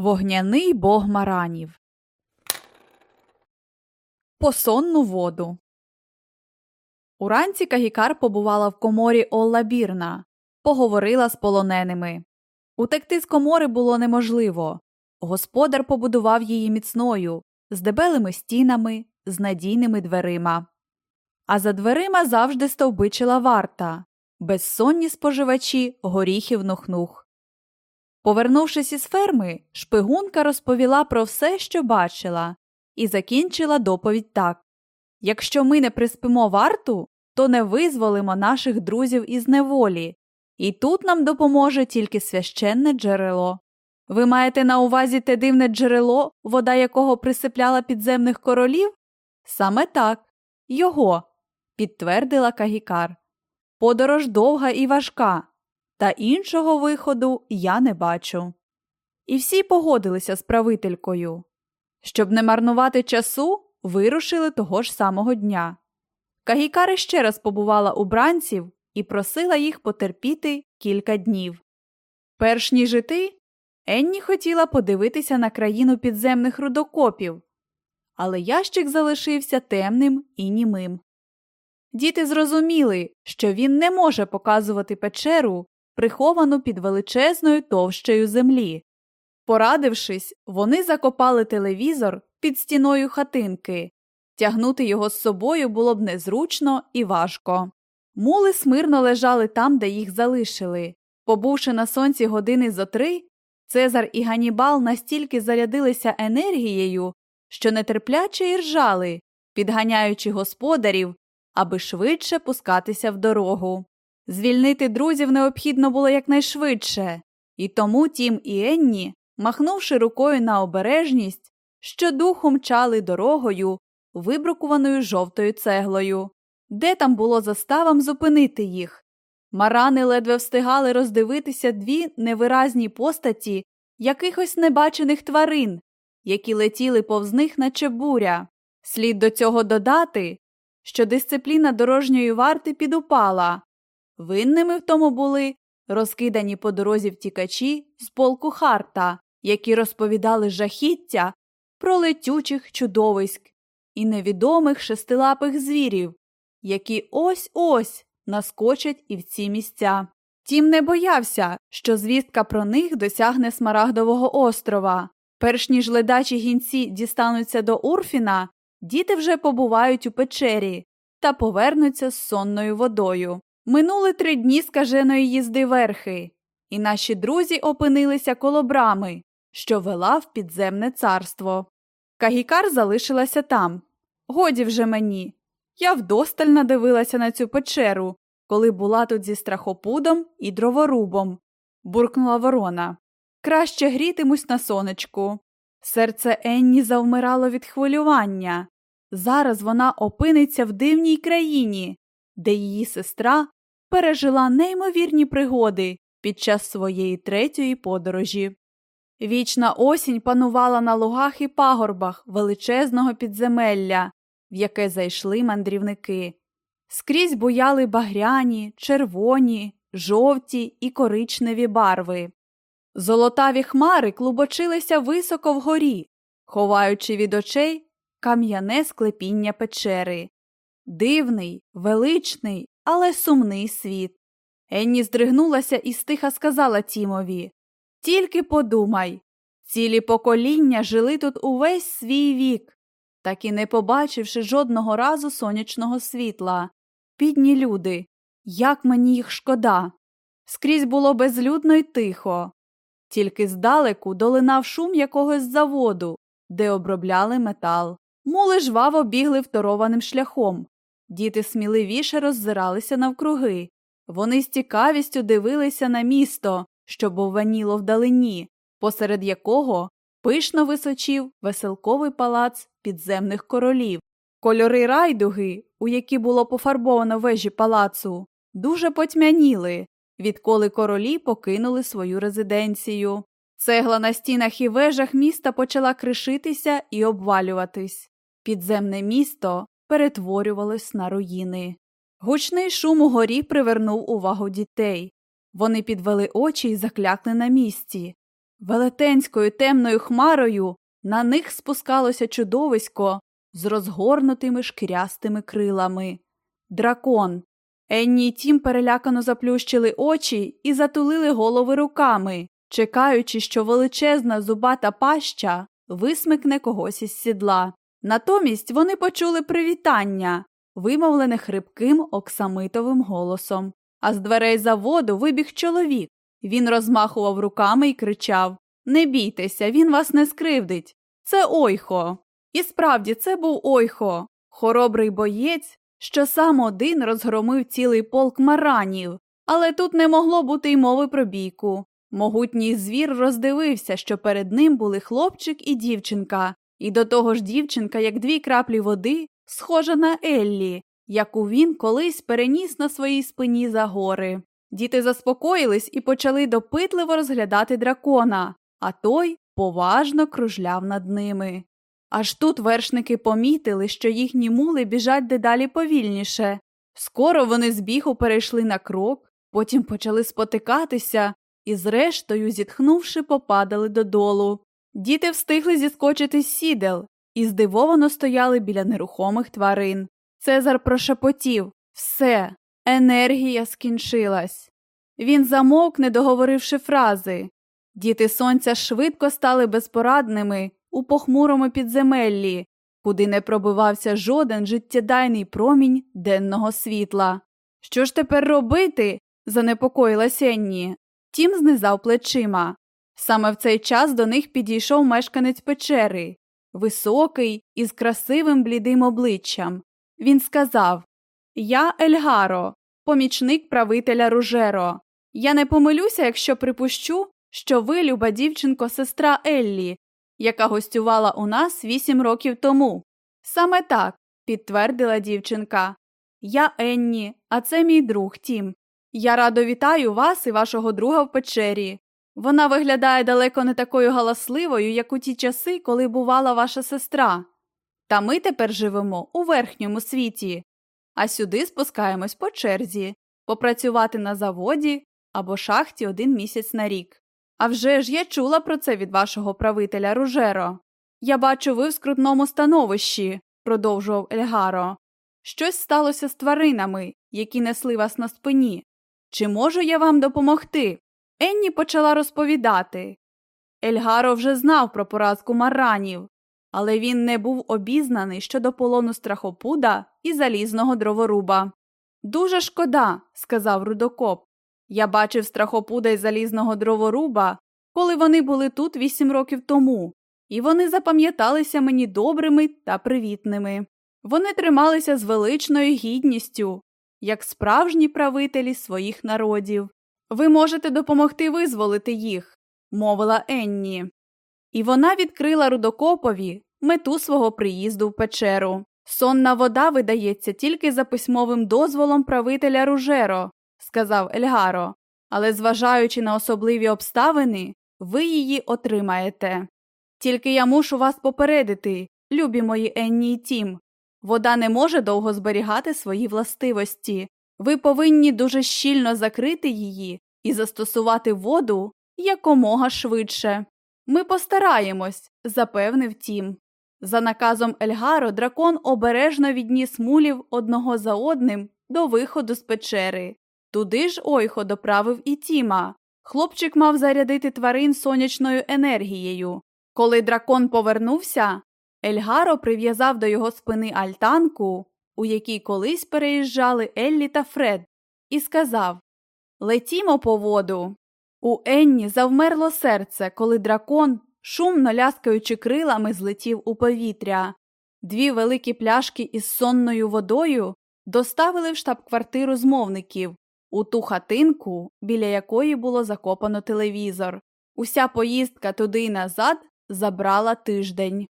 Вогняний бог маранів. Посонну воду. Уранці Кагікар побувала в коморі Олла Бірна, поговорила з полоненими. Утекти з комори було неможливо. Господар побудував її міцною, з дебелими стінами, з надійними дверима. А за дверима завжди стовбичила варта, безсонні споживачі горіхів нухнух. Повернувшись із ферми, шпигунка розповіла про все, що бачила, і закінчила доповідь так Якщо ми не приспимо варту, то не визволимо наших друзів із неволі, і тут нам допоможе тільки священне джерело. Ви маєте на увазі те дивне джерело, вода якого присипляла підземних королів? Саме так, його, підтвердила Кагікар. Подорож довга і важка, та іншого виходу я не бачу. І всі погодилися з правителькою. Щоб не марнувати часу, вирушили того ж самого дня. Кагікари ще раз побувала у бранців і просила їх потерпіти кілька днів. Перш ніж іти, Енні хотіла подивитися на країну підземних рудокопів, але ящик залишився темним і німим. Діти зрозуміли, що він не може показувати печеру, приховану під величезною товщею землі. Порадившись, вони закопали телевізор під стіною хатинки. Тягнути його з собою було б незручно і важко. Мули смирно лежали там, де їх залишили. Побувши на сонці години зо три, Цезар і Ганібал настільки зарядилися енергією, що нетерпляче іржали, підганяючи господарів, аби швидше пускатися в дорогу. Звільнити друзів необхідно було якнайшвидше, і тому Тім і Енні, махнувши рукою на обережність, щодуху мчали дорогою, вибрукуваною жовтою цеглою. Де там було заставам зупинити їх? Марани ледве встигали роздивитися дві невиразні постаті якихось небачених тварин, які летіли повз них, наче буря. Слід до цього додати, що дисципліна дорожньої варти підупала. Винними в тому були розкидані по дорозі втікачі з полку Харта, які розповідали жахіття про летючих чудовиськ і невідомих шестилапих звірів, які ось ось наскочать і в ці місця. Тім не боявся, що звістка про них досягне Смарагдового острова. Перш ніж ледачі гінці дістануться до Урфіна, діти вже побувають у печері та повернуться з сонною водою. Минули три дні скаженої їзди верхи, і наші друзі опинилися коло брами, що вела в підземне царство. Кагікар залишилася там. Годі вже мені. Я вдосталь надивилася на цю печеру, коли була тут зі страхопудом і дроворубом, буркнула ворона. Краще грітимусь на сонечку. Серце Енні завмирало від хвилювання. Зараз вона опиниться в дивній країні, де її сестра пережила неймовірні пригоди під час своєї третьої подорожі. Вічна осінь панувала на лугах і пагорбах величезного підземелля, в яке зайшли мандрівники. Скрізь буяли багряні, червоні, жовті і коричневі барви. Золотаві хмари клубочилися високо вгорі, ховаючи від очей кам'яне склепіння печери. Дивний, величний, але сумний світ. Енні здригнулася і стиха сказала Тімові Тільки подумай цілі покоління жили тут увесь свій вік, так і не побачивши жодного разу сонячного світла. Бідні люди, як мені їх шкода. Скрізь було безлюдно й тихо, тільки здалеку долинав шум якогось заводу, де обробляли метал. Мули жваво бігли второваним шляхом. Діти сміливіше роззиралися навкруги. Вони з цікавістю дивилися на місто, що бовваніло вдалині, посеред якого пишно височів веселковий палац підземних королів. Кольори райдуги, у які було пофарбовано вежі палацу, дуже потьмяніли, відколи королі покинули свою резиденцію. Цегла на стінах і вежах міста почала кришитися і обвалюватись. Підземне місто перетворювалось на руїни. Гучний шум угорі привернув увагу дітей. Вони підвели очі і заклякли на місці. Велетенською темною хмарою на них спускалося чудовисько з розгорнутими шкірястими крилами. Дракон. Енні й тім перелякано заплющили очі і затулили голови руками, чекаючи, що величезна зубата паща висмикне когось із сідла. Натомість вони почули привітання, вимовлене хрипким оксамитовим голосом. А з дверей заводу вибіг чоловік. Він розмахував руками і кричав Не бійтеся, він вас не скривдить. Це Ойхо. І справді це був Ойхо, хоробрий боєць, що сам один розгромив цілий полк маранів, але тут не могло бути й мови про бійку. Могутній звір роздивився, що перед ним були хлопчик і дівчинка, і до того ж дівчинка, як дві краплі води, схожа на Еллі, яку він колись переніс на своїй спині за гори. Діти заспокоїлись і почали допитливо розглядати дракона, а той поважно кружляв над ними. Аж тут вершники помітили, що їхні мули біжать дедалі повільніше. Скоро вони з бігу перейшли на крок, потім почали спотикатися і, зрештою, зітхнувши, попадали додолу. Діти встигли зіскочити з сідел і здивовано стояли біля нерухомих тварин. Цезар прошепотів все, енергія скінчилась. Він замовк, не договоривши фрази. Діти сонця швидко стали безпорадними у похмурому підземеллі, куди не пробивався жоден життєдайний промінь денного світла. Що ж тепер робити? занепокоїлась Енні. Тім знизав плечима. Саме в цей час до них підійшов мешканець печери, високий, із красивим блідим обличчям. Він сказав Я Ельгаро, помічник правителя Ружеро. Я не помилюся, якщо припущу, що ви, люба дівчинко, сестра Еллі, яка гостювала у нас вісім років тому. Саме так, підтвердила дівчинка. Я Енні, а це мій друг Тім. Я радо вітаю вас і вашого друга в печері. Вона виглядає далеко не такою галасливою, як у ті часи, коли бувала ваша сестра. Та ми тепер живемо у верхньому світі, а сюди спускаємось по черзі, попрацювати на заводі або шахті один місяць на рік. А вже ж я чула про це від вашого правителя Ружеро. Я бачу, ви в скрутному становищі, продовжував Ельгаро. Щось сталося з тваринами, які несли вас на спині. Чи можу я вам допомогти? Енні почала розповідати. Ельгаро вже знав про поразку маранів, але він не був обізнаний щодо полону страхопуда і залізного дроворуба. Дуже шкода, сказав рудокоп. Я бачив страхопуда й залізного дроворуба, коли вони були тут вісім років тому, і вони запам'яталися мені добрими та привітними. Вони трималися з величною гідністю, як справжні правителі своїх народів. Ви можете допомогти визволити їх, мовила Енні. І вона відкрила рудокопові мету свого приїзду в печеру. Сонна вода видається тільки за письмовим дозволом правителя Ружеро, сказав Ельгаро, але, зважаючи на особливі обставини, ви її отримаєте. Тільки я мушу вас попередити, любі мої Енні і Тім. Вода не може довго зберігати свої властивості. Ви повинні дуже щільно закрити її і застосувати воду якомога швидше. Ми постараємось, запевнив Тім. За наказом Ельгаро дракон обережно відніс мулів одного за одним до виходу з печери. Туди ж Ойхо доправив і Тіма. Хлопчик мав зарядити тварин сонячною енергією. Коли дракон повернувся, Ельгаро прив'язав до його спини альтанку, у якій колись переїжджали Еллі та Фред, і сказав Летімо по воду. У Енні завмерло серце, коли дракон, шумно ляскаючи крилами, злетів у повітря. Дві великі пляшки із сонною водою доставили в штаб-квартиру змовників, у ту хатинку, біля якої було закопано телевізор. Уся поїздка туди й назад забрала тиждень.